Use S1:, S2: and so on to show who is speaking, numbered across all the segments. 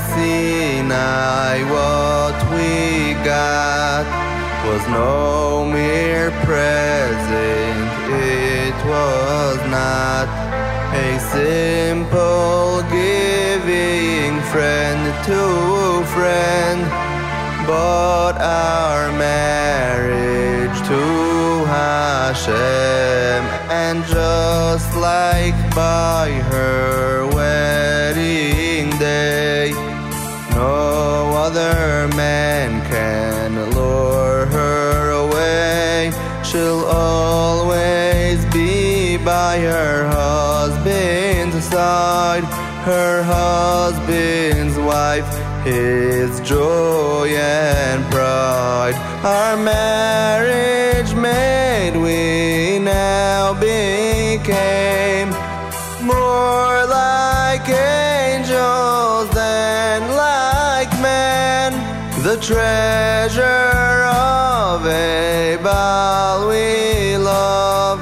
S1: Sinai, what we got was no mere present, it was not a simple giving friend to friend, but our marriage to Hashem, and just like by her wedding day, other man can lure her away. She'll always be by her husband's side, her husband's wife, his joy and pride. Our marriage made, we now became The treasure of a Baal we love,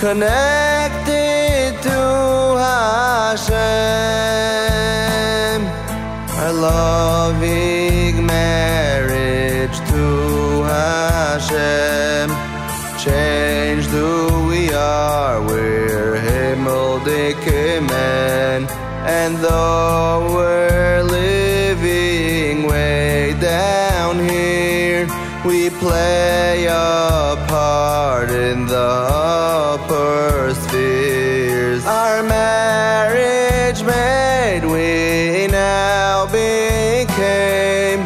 S1: connected to Hashem. Our loving marriage to Hashem changed who we are. We're Himmeldik men, and though we're living we play a part in the upper spheres. Our marriage made, we now became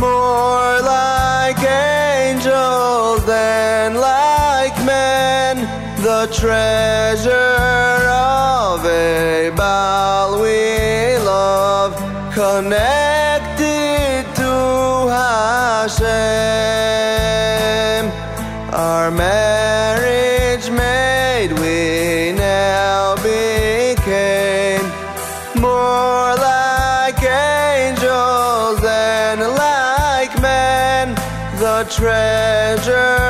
S1: more like angels than like men. The treasure of a Baal we love, connected treasure